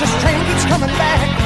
Just train keeps coming back.